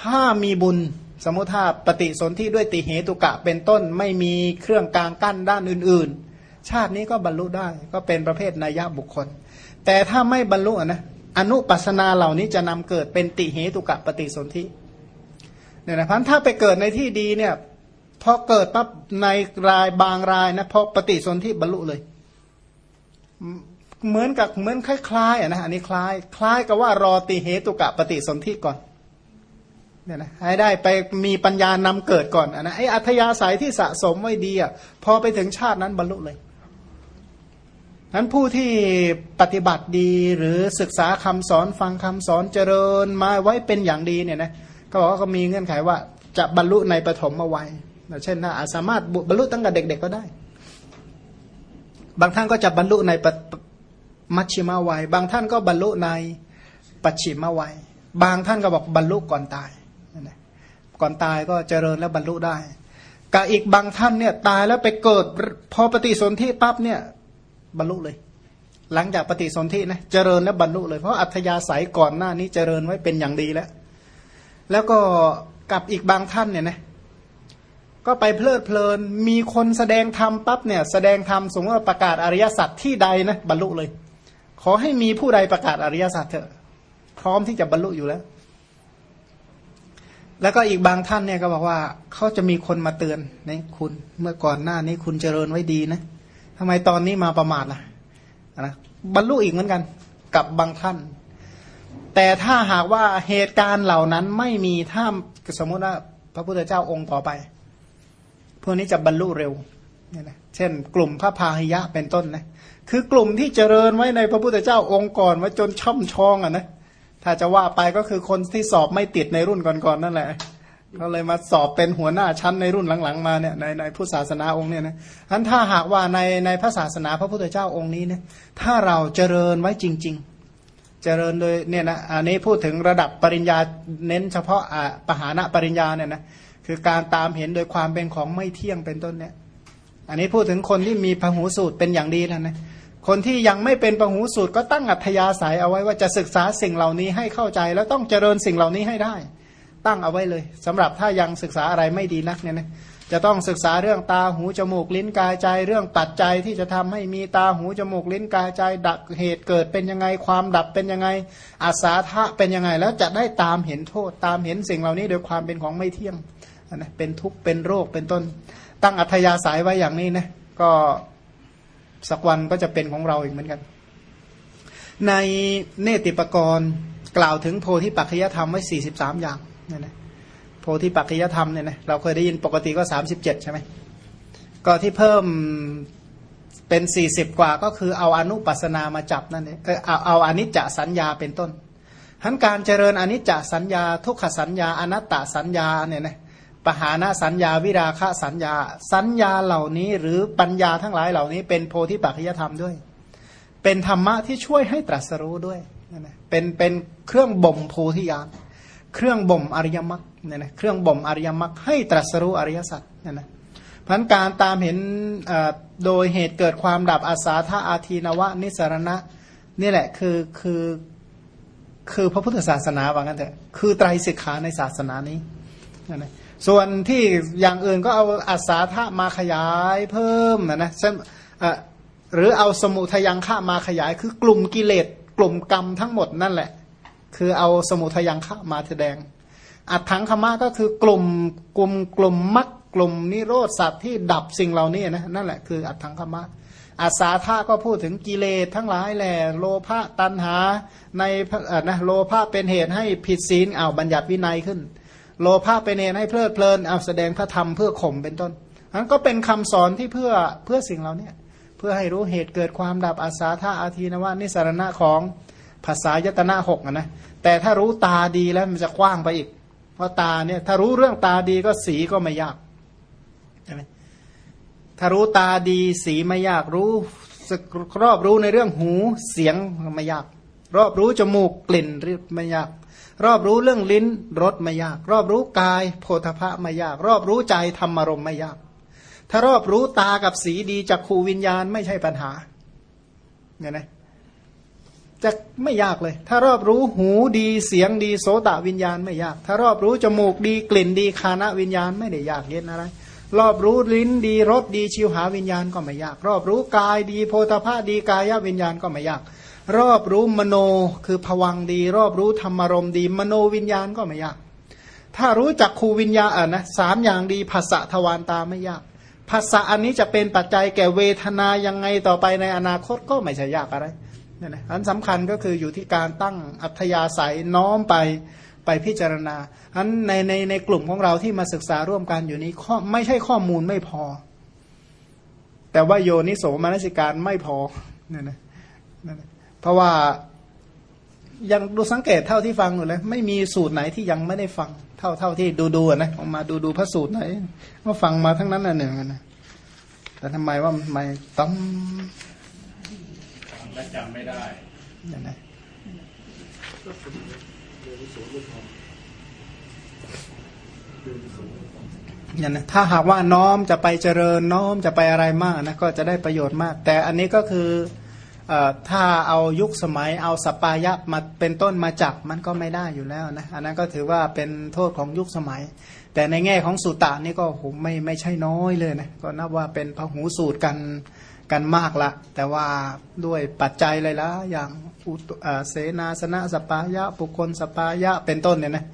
ถ้ามีบุญสมมติถ้าปฏิสนธิด้วยติเหตุกะเป็นต้นไม่มีเครื่องกลางกั้นด้านอื่น ๆ ชาตินี้ก็บรรลุได้ก็เป็นประเภทนัยยะบุคคล แต่ถ้าไม่บรรลุนะอนุปัสนาเหล่านี้จะนำเกิดเป็นติเหตุกะปฏิสนธิเนี่ยนะพันถ้าไปเกิดในที่ดีเนี่ยพอเกิดปั๊บในรายบางรายนะพอปฏิสนธิบรรลุเลย เหมือนกับเหมือนคล้ายๆนะอันนี้คล้าย คล้ายกับว่ารอติเหตุกะปฏิสนธิก่อน เนี่ยนะให้ได้ไปมีปัญญานำเกิดก่อนอนะไอ้อัธยาศัยที่สะสมไว้ดีอะพอไปถึงชาตินั้นบรรลุเลยนั้นผู้ที่ปฏิบัติดีหรือศึกษาคำสอนฟังคำสอนเจริญมาไว้เป็นอย่างดีเนี่ยนะก็บอกว่าก็มีเงื่อนไขว่าจะบรรลุในปฐมวัยเช่นนะสามารถบรรลุตั้งแต่เด็ก ๆก็ได้ บางท่านก็จะบรรลุในมัชชิมาวัย บางท่านก็บรรลุในปัจฉิมวัย บางท่านก็บอกบรรลุก่อนตาย ก่อนตายก็เจริญแล้วบรรลุได้กับอีกบางท่านเนี่ยตายแล้วไปเกิดพอปฏิสนธิปั๊บเนี่ยบรรลุเลย หลังจากปฏิสนธินะเจริญแล้วบรรลุเลยเพราะอัธยาศัยก่อนหน้านี้เจริญไว้เป็นอย่างดีแล้ว แล้วก็กับอีกบางท่านเนี่ยนะก็ไปเพลิดเพลินมีคนแสดงธรรมปั๊บเนี่ยแสดงธรรมสมมติว่าประกาศอริยสัจที่ใดนะบรรลุเลย ขอให้มีผู้ใดประกาศอริยสัจเถอะ พร้อมที่จะบรรลุอยู่แล้ว แล้วก็อีกบางท่านเนี่ยก็บอกว่าเขาจะมีคนมาเตือนนี่คุณเมื่อก่อนหน้านี้คุณเจริญไว้ดีนะทำไมตอนนี้มาประมาทล่ะนะบรรลุอีกเหมือนกันกับบางท่าน แต่ถ้าหากว่าเหตุการณ์เหล่านั้นไม่มีถ้าสมมติว่าพระพุทธเจ้าองค์ต่อไป พวกนี้จะบรรลุเร็วเนี่ยนะเช่น กลุ่มพระพาหิยะเป็นต้นนะคือกลุ่มที่เจริญไว้ในพระพุทธเจ้าองค์ก่อนว่าจนช่ำชองอะนะ ถ้าจะว่าไปก็คือคนที่สอบไม่ติดในรุ่นก่อนๆนั่นแหละก็เลยมาสอบเป็นหัวหน้าชั้นในรุ่นหลังๆมาเนี่ยในในพุทธศาสนาองค์เนี่ยนะทั้นถ้าหากว่าในในพระศาสนาพระพุทธเจ้าองค์นี้เนี่ยถ้าเราเจริญไว้จริง ๆ เจริญโดยเนี่ยนะอันนี้พูดถึงระดับปริญญาเน้นเฉพาะอ่าปหานะปริญญาเนี่ยนะคือการตามเห็นโดยความเป็นของไม่เที่ยงเป็นต้นเนี่ย อันนี้พูดถึงคนที่มีพหูสูตรเป็นอย่างดีแล้วนะ คนที่ยังไม่เป็นพหูสูตรก็ตั้งอัธยาศัยเอาไว้ว่าจะศึกษาสิ่งเหล่านี้ให้เข้าใจ แล้วต้องเจริญสิ่งเหล่านี้ให้ได้ ตั้งเอาไว้เลยสำหรับถ้ายังศึกษาอะไรไม่ดีนักเนี่ยนะจะต้องศึกษาเรื่องตาหูจมูกลิ้นกายใจเรื่องปัจจัยที่จะทำให้มีตาหูจมูกลิ้นกายใจ ดับเหตุเกิดเป็นยังไงความดับเป็นยังไงอาสาทะเป็นยังไงแล้วจะได้ตามเห็นโทษ ตามเห็นสิ่งเหล่านี้โดยความเป็นของไม่เที่ยงนะเป็นทุกข์เป็นโรคเป็นต้น ตั้งอัธยาศัยไว้อย่างนี้นะก็ สักวันก็จะเป็นของเราอีกเหมือนกัน ในเนติปกรณ์กล่าวถึงโพธิปัจจยธรรมไว้สี่สิบสามอย่างเนี่ยนะโพธิปัจจยธรรมเนี่ยนะเราเคยได้ยินปกติก็สามสิบเจ็ดใช่ไหมก็ที่เพิ่มเป็นสี่สิบกว่าก็คือเอาอนุปัสนามาจับนั่นเองเอาเอาอนิจจสัญญาเป็นต้นทั้นการเจริญอนิจจสัญญา ทุกขสัญญาอนัตตสัญญาเนี่ยนะ ปหานะสัญญาวิราคะสัญญา สัญญาเหล่านี้หรือปัญญาทั้งหลายเหล่านี้ เป็นโพธิปัจจยธรรมด้วย เป็นธรรมะที่ช่วยให้ตรัสรู้ด้วยนะเป็นเป็นเครื่องบ่มโพธิญาณเครื่องบ่มอริยมรรคเนี่ยนะเครื่องบ่มอริยมรรคให้ตรัสรู้อริยสัจเนี่ยนะพันการตามเห็นโดยเหตุเกิดความดับอาสาธาอาทีนวะ นิสรณะนี่แหละคือคือคือพระพุทธศาสนาว่างั้นเถอะคือไตรสิกขาในศาสนานี้นะ ส่วนที่อย่างอื่นก็เอาอัศาธามาขยายเพิ่มนะนะหรือเอาสมุทยังฆามาขยาย คือกลุ่มกิเลสกลุ่มกรรมทั้งหมดนั่นแหละ คือเอาสมุทยังฆามาแสดง อัตถังคมะก็คือกลุ่มกลุ่มกลุ่มมักกลุ่มนิโรธสัตว์ที่ดับสิ่งเหล่านี้นะนั่นแหละคืออัตถังคมะอาสาธาก็พูดถึงกิเลสทั้งหลายแหละโลภะตัณหาในนะโลภะเป็นเหตุให้ผิดศีลเอาบัญญัติวินัยขึ้น โลภะเป็นเหตุให้เพลิดเพลินเอาแสดงพระธรรมเพื่อข่มเป็นต้นนั้นก็เป็นคำสอนที่เพื่อเพื่อสิ่งเราเนี่ยเพื่อให้รู้เหตุเกิดความดับอาสาธาอาทีนวานิสารณะของภาษายตนะหกนะแต่ถ้ารู้ตาดีแล้วมันจะกว้างไปอีก เพราะตาเนี่ยถ้ารู้เรื่องตาดีก็สีก็ไม่ยากใช่ไหมถ้ารู้ตาดีสีไม่ยากรู้รอบรู้ในเรื่องหูเสียงไม่ยาก รอบรู้จมูกกลิ่นไม่ยาก รอบรู้เรื่องลิ้นรสไม่ยาก รอบรู้กาย โพธพะไม่ยาก รอบรู้ใจธรรมารมไม่ยาก ถ้ารอบรู้ตากับสีดีจากขูวิญญาณไม่ใช่ปัญหาเนี่ยนะจะไม่ยากเลย ถ้ารอบรู้หูดีเสียงดีโสตวิญญาณไม่ยาก ถ้ารอบรู้จมูกดีกลิ่นดีคานะวิญญาณไม่ได้ยากเย็นอะไร รอบรู้ลิ้นดีรสดีชิวหาวิญญาณก็ไม่ยาก รอบรู้กายดีโพธาภาดีกายวิญญาณก็ไม่ยาก รอบรู้มโนคือผวังดี รอบรู้ธรรมารมดี มโนวิญญาณก็ไม่ยาก ถ้ารู้จักครูวิญญาณอะนะสามอย่างดีภาษะทวารตาไม่ยากภาษะอันนี้จะเป็นปัจจัยแก่เวทนายังไงต่อไปในอนาคตก็ไม่ใช่ยากอะไรนี่นะอันสำคัญก็คืออยู่ที่การตั้งอัธยาศัยน้อมไปไปพิจารณาอันในในในกลุ่มของเราที่มาศึกษาร่วมกันอยู่นี้ข้อไม่ใช่ข้อมูลไม่พอ แต่ว่าโยนิโสมนสิการไม่พอเนี่ยนะ เพราะว่ายังดูสังเกตเท่าที่ฟังอยู่เลย ไม่มีสูตรไหนที่ยังไม่ได้ฟัง เท่าเท่าที่ดูดูนะออกมาดูดูพระสูตรไหนว่าฟังมาทั้งนั้นน่ะหนึ่งนะแต่ทำไมว่าไม่ต้องและจำไม่ได้ยังไงอย่างนะถ้าหากว่าน้อมจะไปเจริญน้อมจะไปอะไรมากนะก็จะได้ประโยชน์มาก แต่อันนี้ก็คือ ถ้าเอายุคสมัยเอาสปายะมาเป็นต้นมาจับมันก็ไม่ได้อยู่แล้วนะอันนั้นก็ถือว่าเป็นโทษของยุคสมัย แต่ในแง่ของสุตตานี่ก็โหไม่ไม่ใช่น้อยเลยนะก็นับว่าเป็นพหูสูตรกันกันมากละ แต่ว่าด้วยปัจจัยอะไรละอย่างเสนาสนะสปายะบุคคลสปายะเป็นต้นเนี่ยนะ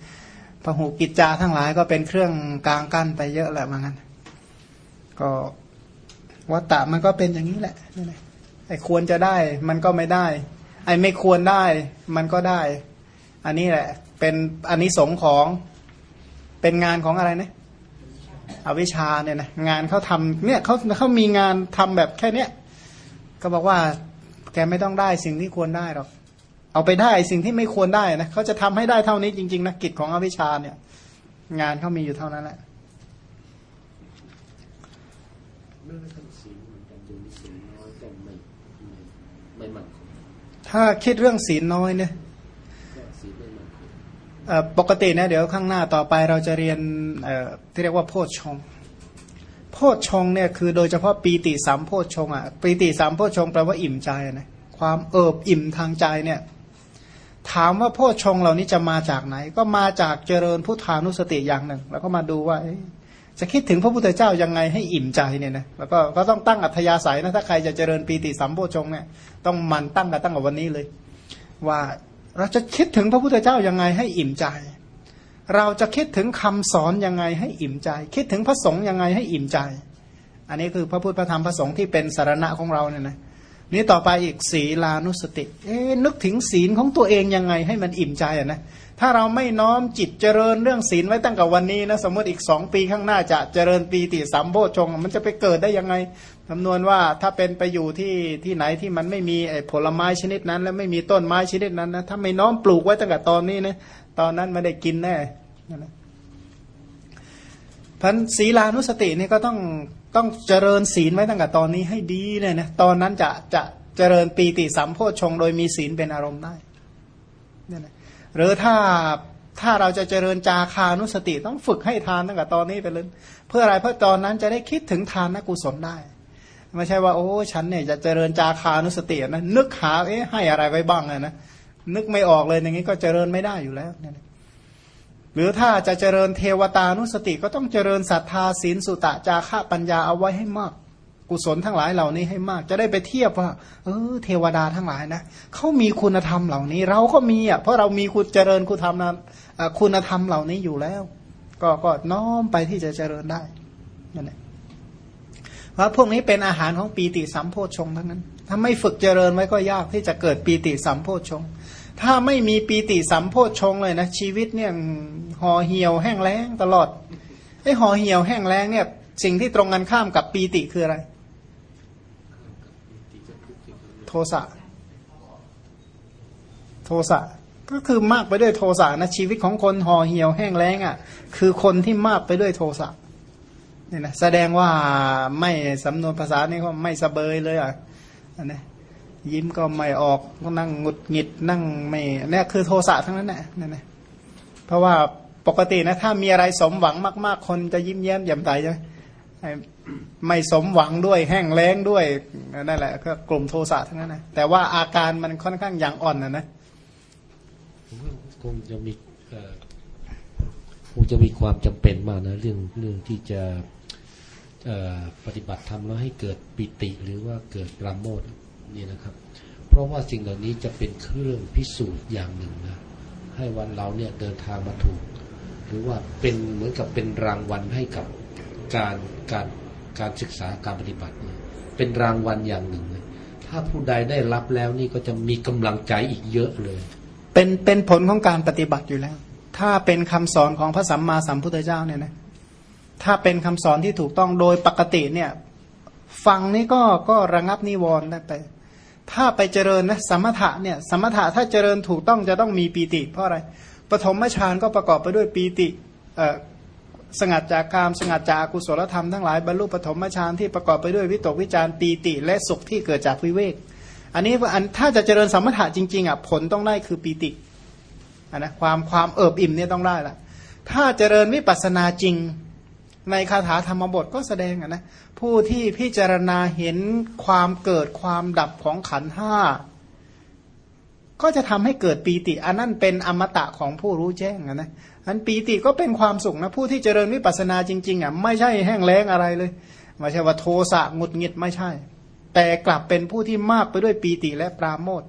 พหูกิจจาทั้งหลายก็เป็นเครื่องกลางกั้นไปเยอะแหละมันกันก็วัตตะมันก็เป็นอย่างนี้แหละนี่แหละ ไอ้ควรจะได้มันก็ไม่ได้ ไอ้ไม่ควรได้มันก็ได้ อันนี้แหละ เป็นอันนี้สงของเป็นงานของอะไรนะอวิชาเนี่ยนะงานเขาทำเนี่ยเขาเขามีงานทำแบบแค่เนี้ยก็บอกว่าแกไม่ต้องได้สิ่งที่ควรได้หรอกเอาไปได้สิ่งที่ไม่ควรได้นะเขาจะทำให้ได้เท่านี้จริงๆนะกิจของอวิชชาเนี่ย งานเขามีอยู่เท่านั้นแหละเมื่อคันสีมันกันโดยสีน้อยแต่ไม่ ถ้าคิดเรื่องศีลน้อยเนี่ยปกตินะเดี๋ยวข้างหน้าต่อไปเราจะเรียนที่เรียกว่าโพชฌงโพชฌงเนี่ยคือโดยเฉพาะปีติสามโพชฌงอะปีติสามโพชฌงแปลว่าอิ่มใจนะความเอิบอิ่มทางใจเนี่ยถามว่าโพชฌงเหล่านี้จะมาจากไหน ก็มาจากเจริญพุทธานุสติอย่างหนึ่ง แล้วก็มาดูว่า จะคิดถึงพระพุทธเจ้ายังไงให้อิ่มใจเนี่ยนะแล้วก็ก็ต้องตั้งอัธยาศัยนะถ้าใครจะเจริญปีติสัมโพชงเนี่ยต้องมันตั้งกันตั้งแต่วันนี้เลย ว่าเราจะคิดถึงพระพุทธเจ้ายังไงให้อิ่มใจ เราจะคิดถึงคำสอนยังไงให้อิ่มใจ คิดถึงพระสงฆ์ยังไงให้อิ่มใจ อันนี้คือพระพุทธพระธรรมพระสงฆ์ที่เป็นสารณะของเราเนี่ยนะ นี่ต่อไปอีกศีลานุสติ เอ๊นึกถึงศีลของตัวเองยังไงให้มันอิ่มใจอะนะ ถ้าเราไม่น้อมจิตเจริญเรื่องศีลไว้ตั้งแต่วันนี้นะสมมติอีกสองปีข้างหน้าจะเจริญปีติสัมโพชงมันจะไปเกิดได้ยังไงคำนวณว่าถ้าเป็นไปอยู่ที่ที่ไหนที่มันไม่มีผลไม้ชนิดนั้น และไม่มีต้นไม้ชนิดนั้นนะถ้าไม่น้อมปลูกไว้ตั้งแต่ตอนนี้นะตอนนั้นไม่ได้กินแน่นะ พันศีลานุสตินี่ก็ต้องต้องเจริญศีลไว้ตั้งแต่ตอนนี้ให้ดีเลยนะตอนนั้นจะจะเจริญปีติสัมโพชงโดยมีศีลเป็นอารมณ์ได้เนี่ยนะหรือถ้าถ้าเราจะเจริญจาคานุสติต้องฝึกให้ทานตั้งแต่ตอนนี้ไปเลยเพื่ออะไรเพื่อตอนนั้นจะได้คิดถึงทานนกุศลได้ไม่ใช่ว่าโอ้ฉันเนี่ยจะเจริญจาคานุสตินะนึกหาเอ๊ะให้อะไรไว้บ้างนะนึกไม่ออกเลยอย่างนี้ก็เจริญไม่ได้อยู่แล้วเนี่ย หรือถ้าจะเจริญเทวตานุสติก็ต้องเจริญศรัทธาศีลสุตะจาระปัญญาเอาไว้ให้มาก กุศลทั้งหลายเหล่านี้ให้มาก จะได้ไปเทียบว่า เออ เทวดาทั้งหลายนะเขามีคุณธรรมเหล่านี้ เราก็มีอะเพราะเรามีคุณเจริญคุณธรรมนั้นคุณธรรมเหล่านี้อยู่แล้ว ก็ก็น้อมไปที่จะเจริญได้นั่นแหละเพราะพวกนี้เป็นอาหารของปีติสัมโพชงทั้งนั้น ถ้าไม่ฝึกเจริญไว้ก็ยากที่จะเกิดปีติสัมโพชง ถ้าไม่มีปีติสัมโพชงเลยนะชีวิตเนี่ยห่อเหี่ยวแห้งแล้งตลอดไอ้ห่อเหี่ยวแห้งแล้งเนี่ย สิ่งที่ตรงกันข้ามกับปีติคืออะไร โทสะโทสะก็คือมากไปด้วยโทสะนะชีวิตของคนห่อเหี่ยวแห้งแล้งอะ คือคนที่มากไปด้วยโทสะเนี่ยนะแสดงว่าไม่สำนวนภาษานี่ก็ไม่สเบยเลยอะนะ ยิ้มก็ไม่ออกนั่งงุดหงิดนั่งไม่เนี่ยคือโทสะทั้งนั้นแหละนี่นแหละเพราะว่าปกตินะถ้ามีอะไรสมหวังมาก ๆ คนจะยิ้มแย้มแจ่มใสใช่ไหมไม่สมหวังด้วยแห้งแล้งด้วยนั่นแหละก็กลุ่มโทสะทั้งนั้นนะแต่ว่าอาการมันค่อนข้างอย่างอ่อนนะนะคงจะมีคงจะมีความจำเป็นมากนะเรื่องเรื่องที่จะปฏิบัติธรรมแล้วให้เกิดปิติหรือว่าเกิดปราโมทย์ นี่นะครับ เพราะว่าสิ่งเหล่านี้จะเป็นเครื่องพิสูจน์อย่างหนึ่งนะให้วันเราเนี่ยเดินทางมาถูก หรือว่าเป็นเหมือนกับเป็นรางวัลให้กับการการการศึกษาการปฏิบัติเนี่ยเป็นรางวัลอย่างหนึ่งเลยถ้าผู้ใดได้รับแล้วนี่ก็จะมีกำลังใจอีกเยอะเลย เป็นเป็นผลของการปฏิบัติอยู่แล้ว ถ้าเป็นคำสอนของพระสัมมาสัมพุทธเจ้าเนี่ยนะถ้าเป็นคำสอนที่ถูกต้องโดยปกติเนี่ย ฟังนี่ก็ก็ระงับนิวรณ์ได้ไป ถ้าไปเจริญนะสมถะเนี่ยสมถะถ้าเจริญถูกต้องจะต้องมีปีติ เพราะอะไรปฐมฌานก็ประกอบไปด้วยปีติสงัดจากกามสงัดจากกุศลธรรมทั้งหลายบรรลุปฐมฌานที่ประกอบไปด้วยวิตกวิจารปีติ และสุขที่เกิดจากวิเวกอันนี้อันถ้าจะเจริญสมถะจริงๆอะผลต้องได้คือปีติอะนะความความเอิบอิ่มเนี่ยต้องได้ละถ้าเจริญวิปัสนาจริง ในคาถาธรรมบทก็แสดงอะนะผู้ที่พิจารณาเห็นความเกิดความดับของขันห้าก็จะทำให้เกิดปีติ อันนั้นเป็นอมตะของผู้รู้แจ้งอะนะอันปีติก็เป็นความสุขนะผู้ที่เจริญวิปัสสนาจริง ๆอะไม่ใช่แห้งแล้งอะไรเลยไม่ใช่ว่าโทสะหงุดหงิดไม่ใช่ แต่กลับเป็นผู้ที่มากไปด้วยปีติและปราโมท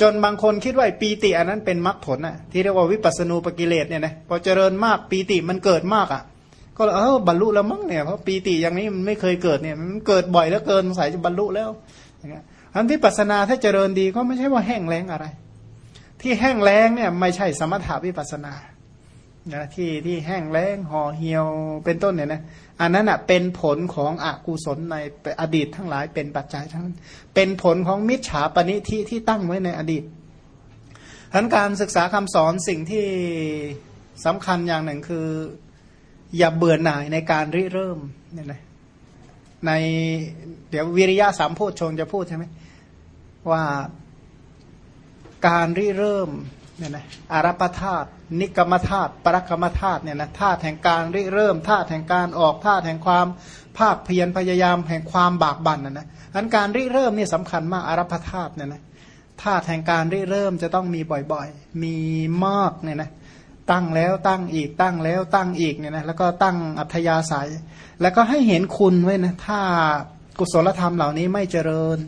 จนบางคนคิดว่าปีติอันนั้นเป็นมรรคผลอะที่เรียกว่าวิปัสสนูปกิเลสเนี่ยนะพอเจริญมากปีติมันเกิดมากอะ ก็เออบรรลุแล้วมั้งเนี่ยเพราะปีติอย่างนี้มันไม่เคยเกิดเนี่ยมันเกิดบ่อยแล้วเกินสงสัยจะบรรลุแล้วอย่างเงี้ยอันวิปัสนาถ้าเจริญดีก็ไม่ใช่ว่าแห้งแล้งอะไร ที่แห้งแล้งเนี่ยไม่ใช่สมถาวิปัสนานะที่ที่แห้งแล้งห่อเหี่ยวเป็นต้นเนี่ยนะอันนั้นอะเป็นผลของอกุศลในอดีตทั้งหลายเป็นปัจจัยทั้งเป็นผลของมิจฉาปณิที่ที่ตั้งไว้ในอดีตทั้นการศึกษาคำสอนสิ่งที่สำคัญอย่างหนึ่งคือ อย่าเบื่อหน่ายในการริเริ่มเนี่ยนะในเดี๋ยววิริยะสามโพชฌงจะพูดใช่ไหมว่าการริเริ่มเนี่ยนะอารัปธาตุนิกรรมธาตุปรักรรมธาตุเนี่ยนะธาตุแห่งการริเริ่มธาตุแห่งการออกธาตุแห่งความภาคเพียรพยายามแห่งความบากบั่นนะนะอันการริเริ่มนี่สำคัญมากอารัปธาตุเนี่ยนะธาตุแห่งการริเริ่มจะต้องมีบ่อยๆ มีมากเนี่ยนะ ตั้งแล้วตั้งอีกตั้งแล้วตั้งอีกเนี่ยนะแล้วก็ตั้งอัธยาศัย แล้วก็ให้เห็นคุณไว้นะถ้ากุศลธรรมเหล่านี้ไม่เจริญ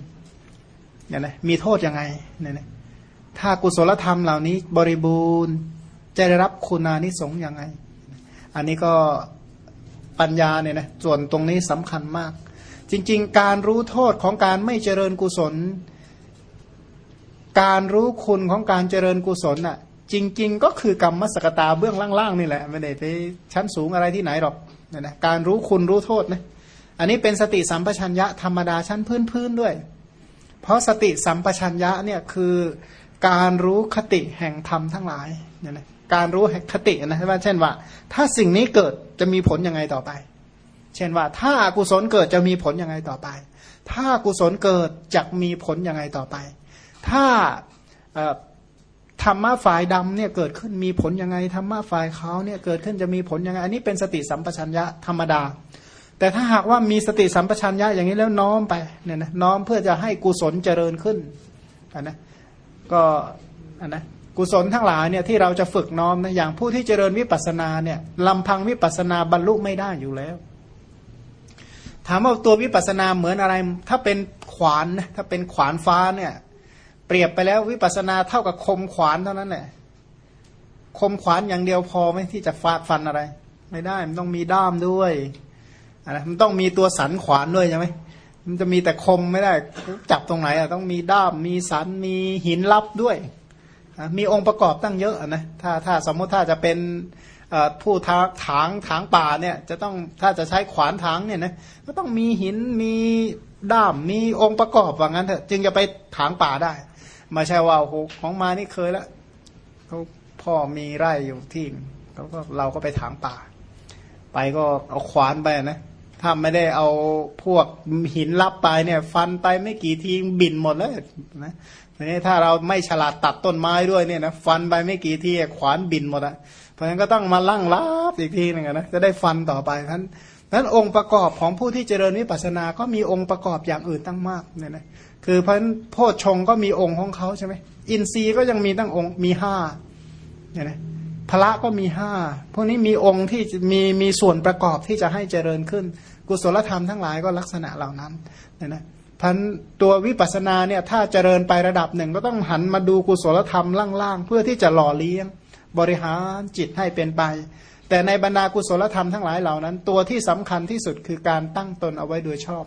เนี่ยนะมีโทษยังไงเนี่ยนะถ้ากุศลธรรมเหล่านี้บริบูรณ์จะได้รับคุณานิสงส์ยังไง อันนี้ก็ปัญญาเนี่ยนะส่วนตรงนี้สำคัญมาก จริง ๆ การรู้โทษของการไม่เจริญกุศล การรู้คุณของการเจริญกุศลน่ะ จริง ๆ ก็คือกรรมมสกตาเบื้องล่างๆนี่แหละไม่ได้ไปชั้นสูงอะไรที่ไหนหรอกนะการรู้คุณรู้โทษนะอันนี้เป็นสติสัมปชัญญะธรรมดาชั้นพื้นๆด้วย เพราะสติสัมปชัญญะเนี่ยคือการรู้คติแห่งธรรมทั้งหลายเนี่ยนะการรู้คตินะว่าเช่นว่า ถ้าสิ่งนี้เกิดจะมีผลยังไงต่อไป เช่นว่า ถ้าอากุศลเกิดจะมีผลยังไงต่อไป ถ้ากุศลเกิดจะมีผลยังไงต่อไป ถ้า ธรรมะฝ่ายดำเนี่ยเกิดขึ้นมีผลยังไงธรรมะฝ่ายขาวเนี่ยเกิดขึ้นจะมีผลยังไง อันนี้เป็นสติสัมปชัญญะธรรมดา แต่ถ้าหากว่ามีสติสัมปชัญญะอย่างนี้แล้วน้อมไปเนี่ยนะน้อมเพื่อจะให้กุศลเจริญขึ้นนะก็อันนะกุศลทั้งหลายเนี่ยที่เราจะฝึกน้อมนะอย่างผู้ที่เจริญวิปัสสนาเนี่ยลำพังวิปัสสนาบรรลุไม่ได้อยู่แล้ว ถามว่าตัววิปัสสนาเหมือนอะไร ถ้าเป็นขวานถ้าเป็นขวานฟ้าเนี่ย เปรียบไปแล้ววิปัสนาเท่ากับคมขวานเท่านั้นแหละคมขวานอย่างเดียวพอไหมที่จะฟาดฟันอะไร ไม่ได้มันต้องมีด้ามด้วยนะมันต้องมีตัวสันขวานด้วยใช่ไหมมันจะมีแต่คมไม่ได้ จับตรงไหนอะต้องมีด้ามมีสันมีหินลับด้วยมีองค์ประกอบตั้งเยอะนะถ้าถ้าสมมติถ้าจะเป็นผู้ทางถางถางป่าเนี่ยจะต้องถ้าจะใช้ขวานถางเนี่ยนะก็ต้องมีหินมีด้ามมีองค์ประกอบว่างั้นเถอะจึงจะไปถางป่าได้ ไม่ใช่ว่าโอ้โหของมานี่เคยแล้วเขาพ่อมีไร่อยู่ที่เขาก็เราก็ไปถางป่า ไปก็เอาขวานไปนะถ้าไม่ได้เอาพวกหินลับไปเนี่ย ฟันไปไม่กี่ทีบินหมดเลยนะทีนี้ถ้าเราไม่ฉลาดตัดต้นไม้ด้วยเนี่ยนะฟันไปไม่กี่ทีขวานบินหมดอะเพราะฉะนั้นก็ต้องมาลั่งลับอีกทีหนึ่งนะจะได้ฟันต่อไปท่านนั้นองค์ประกอบของผู้ที่เจริญวิปัสสนา ก็มีองค์ประกอบอย่างอื่นตั้งมากเนี่ยนะ คือเพราะโพชฌงก็มีองค์ของเขาใช่ไหมอินทรีย์ก็ยังมีตั้งองค์มีห้าเนี่ยนะพระก็มีห้าพวกนี้มีองค์ที่มีมีส่วนประกอบที่จะให้เจริญขึ้น กุศลธรรมทั้งหลายก็ลักษณะเหล่านั้นเนี่ยนะพันตัววิปัสสนาเนี่ยถ้าเจริญไประดับหนึ่งก็ต้องหันมาดูกุศลธรรมล่างๆ เพื่อที่จะหล่อเลี้ยง บริหารจิตให้เป็นไป แต่ในบรรดากุศลธรรมทั้งหลายเหล่านั้น ตัวที่สำคัญที่สุดคือการตั้งตนเอาไว้โดยชอบ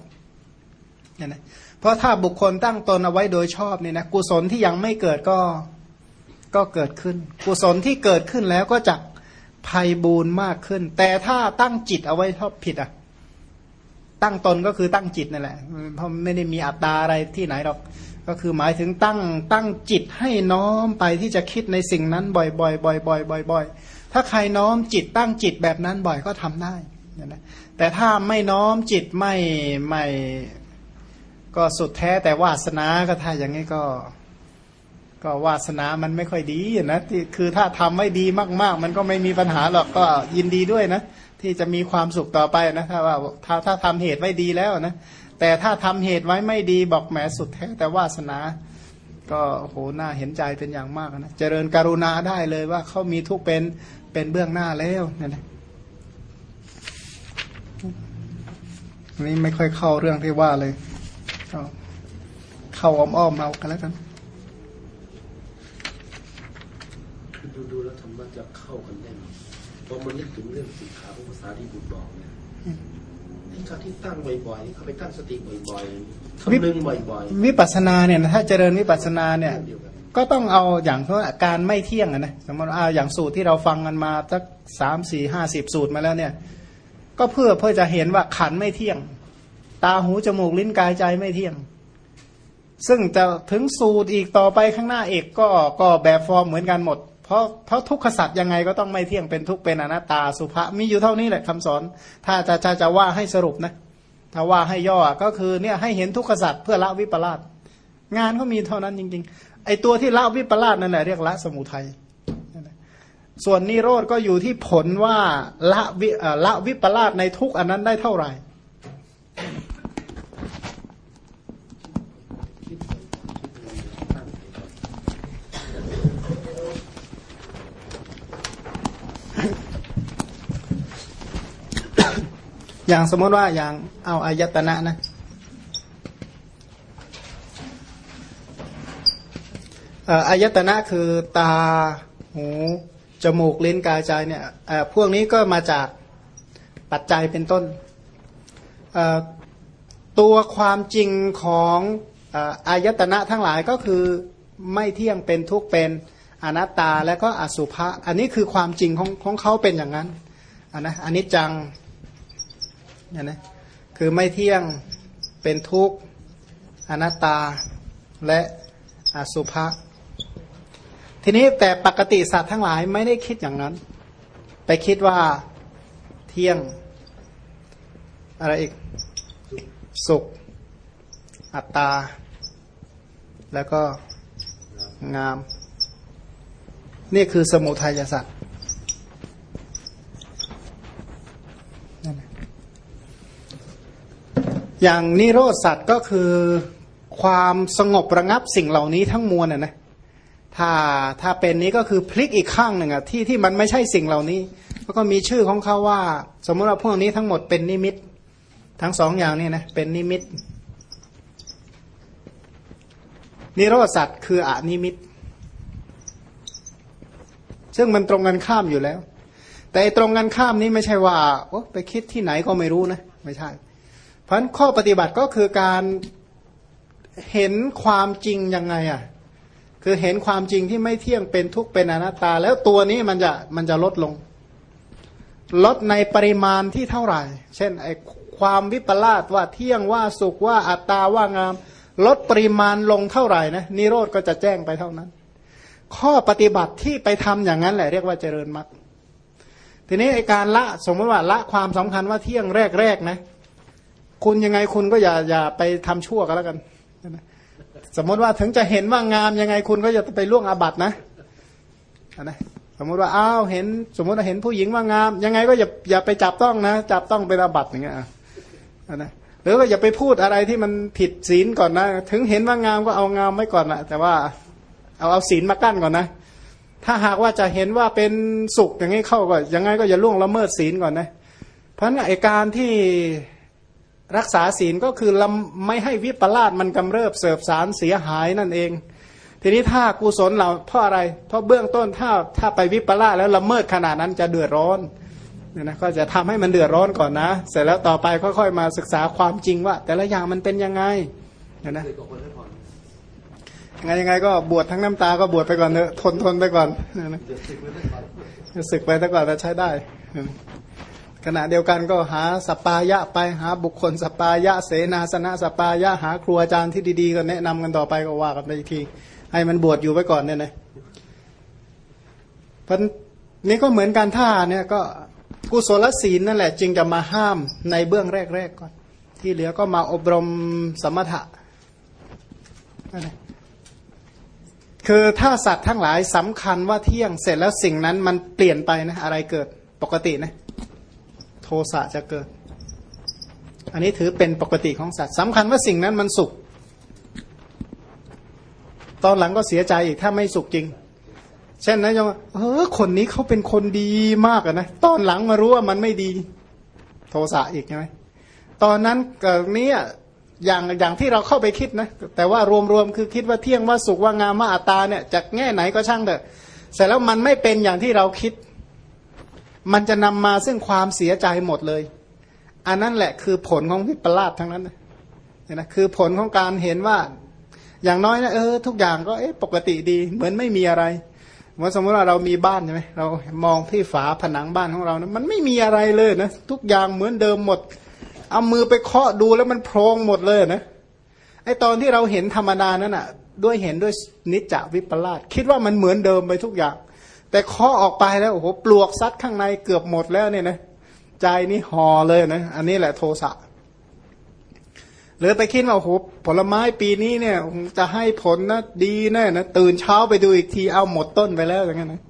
เนี่ยนะ เพราะถ้าบุคคลตั้งตนเอาไว้โดยชอบเนี่ยนะกุศลที่ยังไม่เกิดก็ก็เกิดขึ้น กุศลที่เกิดขึ้นแล้วก็จะภัยบูนมากขึ้น แต่ถ้าตั้งจิตเอาไว้ชอบผิดอะ ตั้งตนก็คือตั้งจิตนั่นแหละ เพราะไม่ได้มีอัตตาอะไรที่ไหนหรอก ก็คือหมายถึงตั้งตั้งจิตให้น้อมไปที่จะคิดในสิ่งนั้นบ่อยๆบ่อยๆบ่อยๆบ่อยถ้าใครน้อมจิตตั้งจิตแบบนั้นบ่อยก็ทำได้นะแต่ถ้าไม่น้อมจิตไม่ไม่ ก็สุดแท้แต่วาสนาก็ถ้าอย่างนี้ก็ ก็วาสนามันไม่ค่อยดีนะที่คือถ้าทำไม่ดีมาก ๆ มันก็ไม่มีปัญหาหรอกก็ยินดีด้วยนะ ที่จะมีความสุขต่อไปนะถ้าว่าถ้าถ้าทำเหตุไว้ดีแล้วนะแต่ถ้าทำเหตุไว้ไม่ดีบอกแหมสุดแท้แต่วาสนา ก็โหน่าเห็นใจเป็นอย่างมากนะเจริญกรุณาได้เลยว่าเขามีทุกเป็นเป็นเบื้องหน้าแล้วนี่นะนี่ไม่ค่อยเข้าเรื่องที่ว่าเลย เข้าอ้อมๆเอากันแล้วกันดูดูแล้วทำว่าจะเข้ากันได้พอมันนึกถึงเรื่องสิกขาของภาษาที่บุตรบอกเนี่ยที่เขาที่ตั้งบ่อยๆเขาไปตั้งสติบ่อยๆคำนึงบ่อยๆวิปัสสนาเนี่ยถ้าเจริญวิปัสสนาเนี่ย ก็ต้องเอาอย่างเพราะการไม่เที่ยงนะสมมติเอาอย่างสูตรที่เราฟังกันมาสักสามสี่ห้าสิบสูตรมาแล้วเนี่ย ก็เพื่อเพื่อจะเห็นว่าขันไม่เที่ยง ตาหูจมูกลิ้นกายใจไม่เที่ยง ซึ่งจะถึงสูตรอีกต่อไปข้างหน้าเอกก็ก็แบบฟอร์มเหมือนกันหมด เพราะเพราะทุกขสัตว์ยังไงก็ต้องไม่เที่ยงเป็นทุกเป็นอนัตตาสุภามีอยู่เท่านี้แหละคำสอน ถ้าจะจะจะว่าให้สรุปนะถ้าว่าให้ย่อก็คือเนี่ยให้เห็นทุกขสัตว์เพื่อละวิปลาสงานก็มีเท่านั้นจริง ๆ ไอตัวที่ละวิปลาสนั่นแหละเรียกละสมุทัยส่วนนิโรธก็อยู่ที่ผลว่าละวิละวิปลาสในทุกอันนั้นได้เท่าไหร่ อย่างสมมติว่าอย่างเอาอายตนะนะ อายตนะคือตา หู จมูก ลิ้น กายใจเนี่ยพวกนี้ก็มาจากปัจจัยเป็นต้น ตัวความจริงของอายตนะทั้งหลายก็คือไม่เที่ยงเป็นทุกเป็นอนัตตาและก็อสุภะ อันนี้คือความจริงของของเขาเป็นอย่างนั้นอันนะอันนี้จัง เนี่ยนะคือไม่เที่ยงเป็นทุกข์อนัตตาและอสุภะทีนี้แต่ปกติสัตว์ทั้งหลายไม่ได้คิดอย่างนั้น ไปคิดว่าเที่ยงอะไรอีก สุข อัตตา แล้วก็งาม นี่คือสมุทัยสัตว์ อย่างนิโรธสัตว์ก็คือความสงบระงับสิ่งเหล่านี้ทั้งมวลน่ะนะถ้าถ้าเป็นนี้ก็คือพลิกอีกข้างหนึ่งอะที่ที่มันไม่ใช่สิ่งเหล่านี้แล้วก็มีชื่อของเขาว่า สมมติว่าพวกนี้ทั้งหมดเป็นนิมิต ทั้งสองอย่างนี่นะเป็นนิมิต นิโรธสัตว์คืออนิมิต ซึ่งมันตรงกันข้ามอยู่แล้ว แต่ตรงกันข้ามนี้ไม่ใช่ว่าโอ้ไปคิดที่ไหนก็ไม่รู้นะ ไม่ใช่ พราะข้อปฏิบัติก็คือการเห็นความจริงยังไงอะคือเห็นความจริงที่ไม่เที่ยงเป็นทุกข์เป็นอนัตตา แล้วตัวนี้มันจะมันจะลดลง ลดในปริมาณที่เท่าไหร่ เช่นไอความวิปลาสว่าเที่ยงว่าสุขว่าอัตตาว่างาม ลดปริมาณลงเท่าไหร่นะนิโรธก็จะแจ้งไปเท่านั้น ข้อปฏิบัติที่ไปทำอย่างนั้นแหละเรียกว่าเจริญมรรคทีนี้ไอการละสมมติว่าละความสำคัญว่าเที่ยงแรกๆนะ คุณยังไงคุณก็อย่าอย่าไปทำชั่วกันแล้วกันสมมติว่าถึงจะเห็นว่างามยังไงคุณก็อย่าไปล่วงอาบัตินะนะสมมติว่าอ้าวเห็น สมมติว่าเห็นผู้หญิงว่างาม ยังไงก็อย่าอย่าไปจับต้องนะ จับต้องเป็นอาบัติอย่างเงี้ยอะนะหรือว่าอย่าไปพูดอะไรที่มันผิดศีลก่อนนะ ถึงเห็นว่างามก็เอางามไว้ก่อนนะแต่ว่าเอาเอาศีลมากั้นก่อนนะ ถ้าหากว่าจะเห็นว่าเป็นสุขอย่างนี้เข้าก็ยังไงก็อย่าล่วงละเมิดศีลก่อนนะ เพราะงั้นไอการที่ รักษาศีลก็คือลไม่ให้วิปลาสมันกำเริบเสบสารเสียหายนั่นเอง ทีนี้ถ้ากุศลเราเพราะอะไร เพราะเบื้องต้นถ้าถ้าไปวิปลาสแล้วละเมิดขนาดนั้นจะเดือดร้อนเนี่ยนะก็จะทำให้มันเดือดร้อนก่อนนะ เสร็จแล้วต่อไปค่อยๆมาศึกษาความจริงว่า แต่ละอย่างมันเป็นยังไงเนี่ยนะยังไงยังไงก็บวชทั้งน้ำตาก็บวชไปก่อนเถอะทนทนไปก่อนเนี่ยนะศึกไปต่ก่อนจะใช้ได้ ขณะเดียวกันก็หาสปายะไปหาบุคคลสปายะเสนาสนะสปายะหาครูอาจารย์ที่ดีๆก็แนะนำกันต่อไปก็ว่ากันไปอีกที ให้มันบวชอยู่ไว้ก่อนเนี่ยนะเพราะนี้ก็เหมือนการท่าเนี่ยก็กุศลศีลนั่นแหละ จึงจะมาห้ามในเบื้องแรกๆก่อน ที่เหลือก็มาอบรมสมถะคือถ้าสัตว์ทั้งหลายสำคัญว่าเที่ยงเสร็จแล้วสิ่งนั้นมันเปลี่ยนไปนะอะไรเกิดปกตินะ สะจะเกิด อันนี้ถือเป็นปกติของสัตว์สำคัญว่าสิ่งนั้นมันสุข ตอนหลังก็เสียใจอีกถ้าไม่สุขจริง เช่นนะยังเออคนนี้เขาเป็นคนดีมากนะตอนหลังมารู้ว่ามันไม่ดี โทสะอีกใช่ไหมตอนนั้นเกิดนี้อย่างอย่างที่เราเข้าไปคิดนะ แต่ว่ารวมๆคือคิดว่าเที่ยงว่าสุขว่างามว่าอัตตาเนี่ยจากแง่ไหนก็ช่างเถอะเสร็จแล้วมันไม่เป็นอย่างที่เราคิด มันจะนำมาซึ่งความเสียใจหมดเลย อันนั้นแหละคือผลของวิปลาสทั้งนั้นนะคือผลของการเห็นว่า อย่างน้อยนะเออทุกอย่างก็เอ๊ะปกติดี เหมือนไม่มีอะไรว่าสมมติว่าเรามีบ้านใช่ไหมเรามองที่ฝาผนังบ้านของเรานะมันไม่มีอะไรเลยนะทุกอย่างเหมือนเดิมหมด เอามือไปเคาะดูแล้วมันโพรงหมดเลยนะไอตอนที่เราเห็นธรรมดานั้นอะ ด้วยเห็นด้วยนิจจวิปลาสคิดว่ามันเหมือนเดิมไปทุกอย่าง แต่เคาะออกไปแล้วโอ้โหปลวกซัดข้างในเกือบหมดแล้วเนี่ยนะใจนี่ห่อเลยนะอันนี้แหละโทสะหรือไปคิดว่าโอ้โหผลไม้ปีนี้เนี่ยจะให้ผลนะดีแน่นะตื่นเช้าไปดูอีกทีเอาหมดต้นไปแล้วอย่างเงี้ยนะ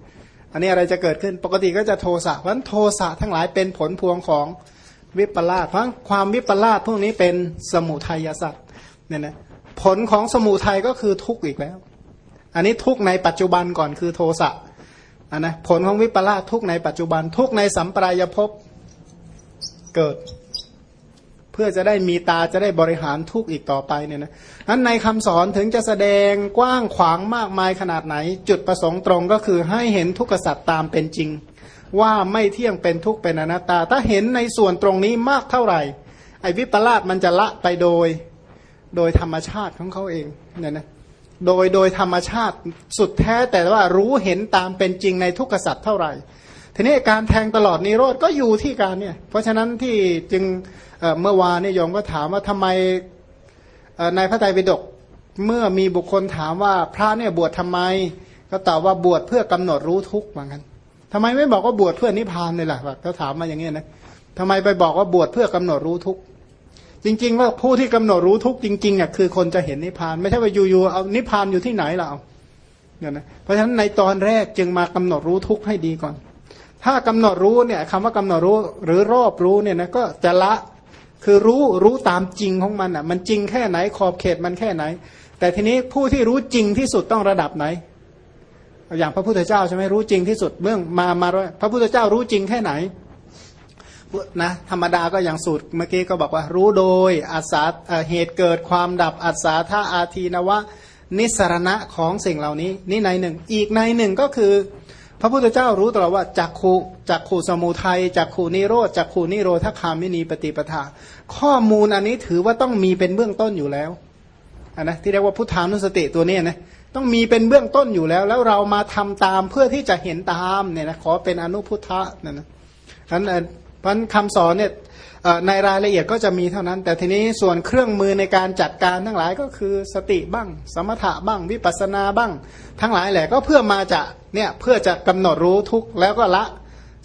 อันนี้อะไรจะเกิดขึ้นปกติก็จะโทสะเพราะโทสะทั้งหลายเป็นผลพวงของวิปลาสเพราะความวิปลาสพวกนี้เป็นสมุทัยสัตว์เนี่ยนะผลของสมุทัยก็คือทุกข์อีกแล้ว อันนี้ทุกข์ในปัจจุบันก่อนคือโทสะ อันนะผลของวิปลาสทุกในปัจจุบันทุกในสัมปรายภพเกิด เพื่อจะได้มีตาจะได้บริหารทุกข์อีกต่อไปเนี่ยนะนั้นในคำสอนถึงจะแสดงกว้างขวางมากมายขนาดไหน จุดประสงค์ตรงก็คือให้เห็นทุกขสัตว์ตามเป็นจริง ว่าไม่เที่ยงเป็นทุกข์เป็นอนัตตา ถ้าเห็นในส่วนตรงนี้มากเท่าไหร่ ไอ้วิปลาสมันจะละไปโดย โดยธรรมชาติของเขาเองเนี่ยนะ โดยโดยธรรมชาติสุดแท้แต่ว่ารู้เห็นตามเป็นจริงในทุกขสัตว์เท่าไหร่ ทีนี้การแทงตลอดนิโรธก็อยู่ที่การเนี่ย เพราะฉะนั้นที่จึงเมื่อวานนี่ยมก็ถามว่าทำไมในพระไตรปิฎกเมื่อมีบุคคลถามว่าพระเนี่ยบวชทำไม ก็ตอบว่าบวชเพื่อกำหนดรู้ทุกข์เหมือนกันทำไมไม่บอกว่าบวชเพื่อนิพพานเลยล่ะเขาถามมาอย่างนี้นะทำไมไปบอกว่าบวชเพื่อกำหนดรู้ทุกข์ จริง ๆ ว่าผู้ที่กำหนดรู้ทุกจริงๆอะคือคนจะเห็นนิพพาน ไม่ใช่ว่าอยู่ๆเอานิพพานอยู่ที่ไหนเอาเนี่ยนะเพราะฉะนั้นในตอนแรกจึงมากำหนดรู้ทุกให้ดีก่อน ถ้ากำหนดรู้เนี่ยคำว่ากำหนดรู้หรือรอบรู้เนี่ยนะก็จะละคือรู้รู้ตามจริงของมันอะ มันจริงแค่ไหนขอบเขตมันแค่ไหน แต่ทีนี้ผู้ที่รู้จริงที่สุดต้องระดับไหน อย่างพระพุทธเจ้าใช่ไหมรู้จริงที่สุดเมื่อมามาพระพุทธเจ้ารู้จริงแค่ไหน นะธรรมดาก็อย่างสูตรเมื่อกี้ก็บอกว่า รู้โดยอาสาเหตุเกิดความดับอัศาธาอาทีนวะ นิสรณะของสิ่งเหล่านี้ นี่ในหนึ่ง อีกในหนึ่งก็คือ พระพุทธเจ้ารู้ตลอดว่าจักขูจักขูสมุทัยจักขูนิโรธจักขูนิโรธคามินีปฏิปทา ข้อมูลอันนี้ถือว่าต้องมีเป็นเบื้องต้นอยู่แล้วนนะที่เรียกว่าพุทธานุสติตัวนี้นะต้องมีเป็นเบื้องต้นอยู่แล้ว แล้วเรามาทำตามเพื่อที่จะเห็นตามเนี่ยนะขอเป็นอนุพุทธะนั่นนะนั้น พันคำสอนเนี่ยในรายละเอียดก็จะมีเท่านั้น แต่ทีนี้ส่วนเครื่องมือในการจัดการทั้งหลายก็คือสติบ้าง สมถะบ้าง วิปัสนาบ้าง ทั้งหลายแหละก็เพื่อมาจะเนี่ยเพื่อจะกำหนดรู้ทุกแล้วก็ละ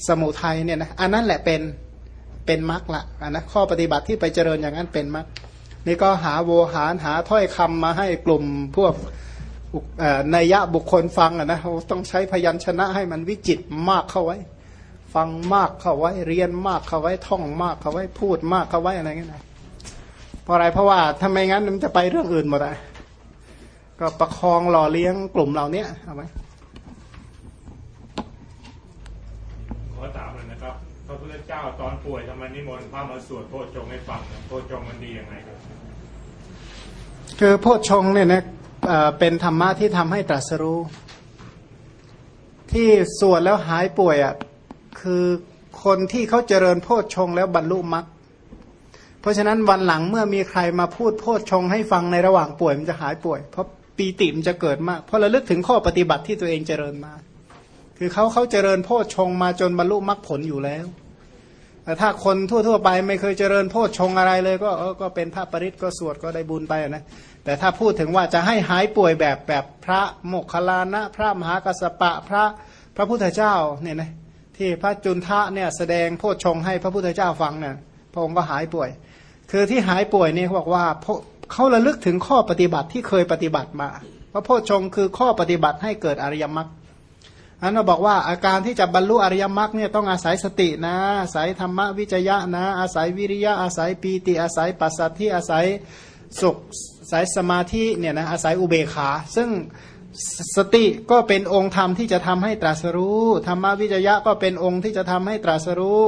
สมุทัยเนี่ยนะอันนั้นแหละเป็นเป็นมรรคละอันนะข้อปฏิบัติที่ไปเจริญอย่างนั้นเป็นมรรคนี่ก็หาโวหารหาถ้อยคำมาให้กลุ่มพวกนัยยะบุคคลฟังอะนะต้องใช้พยัญชนะให้มันวิจิตมากเข้าไว้ ฟังมากเข้าไว้เรียนมากเข้าไว้ท่องมากเข้าไว้พูดมากเข้าไว้อะไรเงี้ยนะเพราะอะไรเพราะว่าถ้าไม่งั้นมันจะไปเรื่องอื่นหมดอะก็ประคองหล่อเลี้ยงกลุ่มเหล่านี้เอาไว้ขอถามเลยนะครับพระพุทธเจ้าตอนป่วยทำไมนิมนต์พระมาสวดโพชฌงค์ให้ฟังนะโพชฌงค์มันดียังไงครับคือโพชฌงค์เนี่ยนะเอ่อเป็นธรรมะที่ทำให้ตรัสรู้ ที่สวดแล้วหายป่วยอะ คือคนที่เขาเจริญโพชฌงแล้วบรรลุมรรคเพราะฉะนั้นวันหลังเมื่อมีใครมาพูดโพชฌงให้ฟังในระหว่างป่วยมันจะหายป่วย เพราะปีติมันจะเกิดมาก เพราะระลึกถึงข้อปฏิบัติที่ตัวเองเจริญมา คือเขาเขาเจริญโพชฌงมาจนบรรลุมรรคผลอยู่แล้วแต่ถ้าคนทั่ว ๆ ไปไม่เคยเจริญโพชฌงอะไรเลย ก็เออก็เป็นพระปริตก็สวดก็ได้บุญไปนะแต่ถ้าพูดถึงว่าจะให้หายป่วยแบบแบบพระโมคคัลลานะ พระมหากัสสปะพระพระพุทธเจ้าเนี่ยนะ ที่พระจุนทะเนี่ยแสดงโพชฌงให้พระพุทธเจ้าฟังเนี่ยพระองค์ก็หายป่วย คือที่หายป่วยเนี่ยเขาบอกว่าเขาระลึกถึงข้อปฏิบัติที่เคยปฏิบัติมาพระโพชฌงคือข้อปฏิบัติให้เกิดอริยมรรคอันเราบอกว่าอาการที่จะบรรลุอริยมรรคเนี่ยต้องอาศัยสตินะ อาศัยธรรมวิจยะนะ อาศัยวิริยะ อาศัยปีติ อาศัยปัสสัทธิอาศัยสุขอาศัยสมาธิเนี่ยนะอาศัยอุเบกขา ซึ่ง สติก็เป็นองค์ธรรมที่จะทำให้ตรัสรู้ธรรมวิจยะก็เป็นองค์ที่จะทำให้ตรัสรู้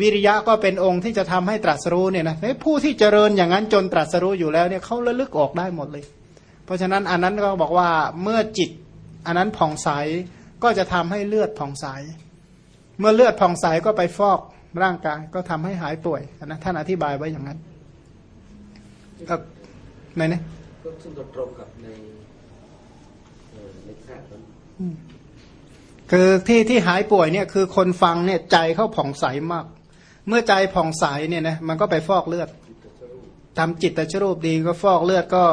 วิริยะก็เป็นองค์ที่จะทำให้ตรัสรู้เนี่ยนะผู้ที่เจริญอย่างนั้นจนตรัสรู้อยู่แล้วเนี่ยเขาระลึกออกได้หมดเลย เพราะฉะนั้นอันนั้นก็บอกว่าเมื่อจิตอันนั้นผ่องใสก็จะทำให้เลือดผ่องใส เมื่อเลือดผ่องใสก็ไปฟอกร่างกายก็ทำให้หายป่วยนนะท่านอธิบายไว้อย่างนั้นก็ไหนนะก็ซึ่งก็ตรงกับในเอ่อในแพทย์นั้น คือที่ที่หายป่วยเนี่ยคือคนฟังเนี่ยใจเขาผ่องใสมาก เมื่อใจผ่องใสเนี่ยนะมันก็ไปฟอกเลือดทำจิตตชรูปดีก็ฟอกเลือดก็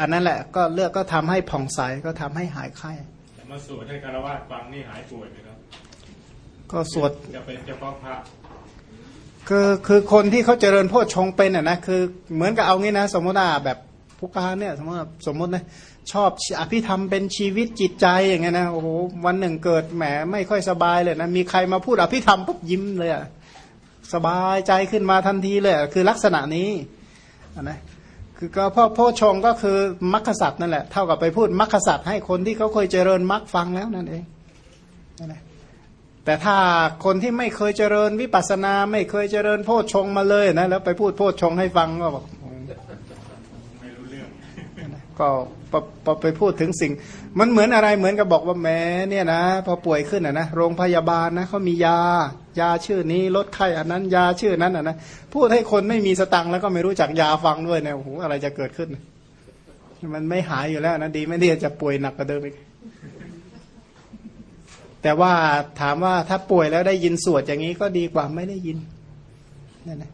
อันนั้นแหละ ก็เลือดก็ทำให้ผ่องใสก็ทำให้หายไข้แต่มาสวดให้คารวะฟังนี่หายป่วยไหมครับ ก็สวดจะเป็นเฉพาะพระคือคือคนที่เขาเจริญโพชฌงค์เป็นอะนะคือเหมือนกับเอางี้นะ สมมติว่าแบบผู้การเนี่ย สมมติว่าสมมตินะ ชอบอภิธรรมเป็นชีวิตจิตใจอย่างเงี้ยนะโอ้โหวันหนึ่งเกิดแหมไม่ค่อยสบายเลยนะมีใครมาพูดอภิธรรมปุ๊บยิ้มเลยอะสบายใจขึ้นมาทันทีเลยคือลักษณะนี้นะคือก็พ่อโพชงก็คือมรรคสัตว์นั่นแหละเท่ากับไปพูดมรรคสัตว์ให้คนที่เขาเคยเจริญมรรคฟังแล้วนั่นเองนั่นแหละแต่ถ้าคนที่ไม่เคยเจริญวิปัสสนา ไม่เคยเจริญโพชฌงมาเลยนะแล้วไปพูดโพชฌงให้ฟังก็บอกไม่รู้เรื่องก็ ไปพูดถึงสิ่ง มันเหมือนอะไรเหมือนกับบอกว่าแม้เนี่ยนะ พอป่วยขึ้นอะนะโรงพยาบาลนะเขามียา ยาชื่อนี้ลดไข้อันนั้น ยาชื่อนั้นอะนะพูดให้คนไม่มีสตังค์แล้วก็ไม่รู้จักยาฟังด้วยเนี่ยโอ้โหอะไรจะเกิดขึ้น มันไม่หายอยู่แล้วนะดีไม่ดีจะป่วยหนักกว่าเดิมอีกแต่ว่าถามว่าถ้าป่วยแล้วได้ยินสวดอย่างนี้ก็ดีกว่าไม่ได้ยินนั่นนะ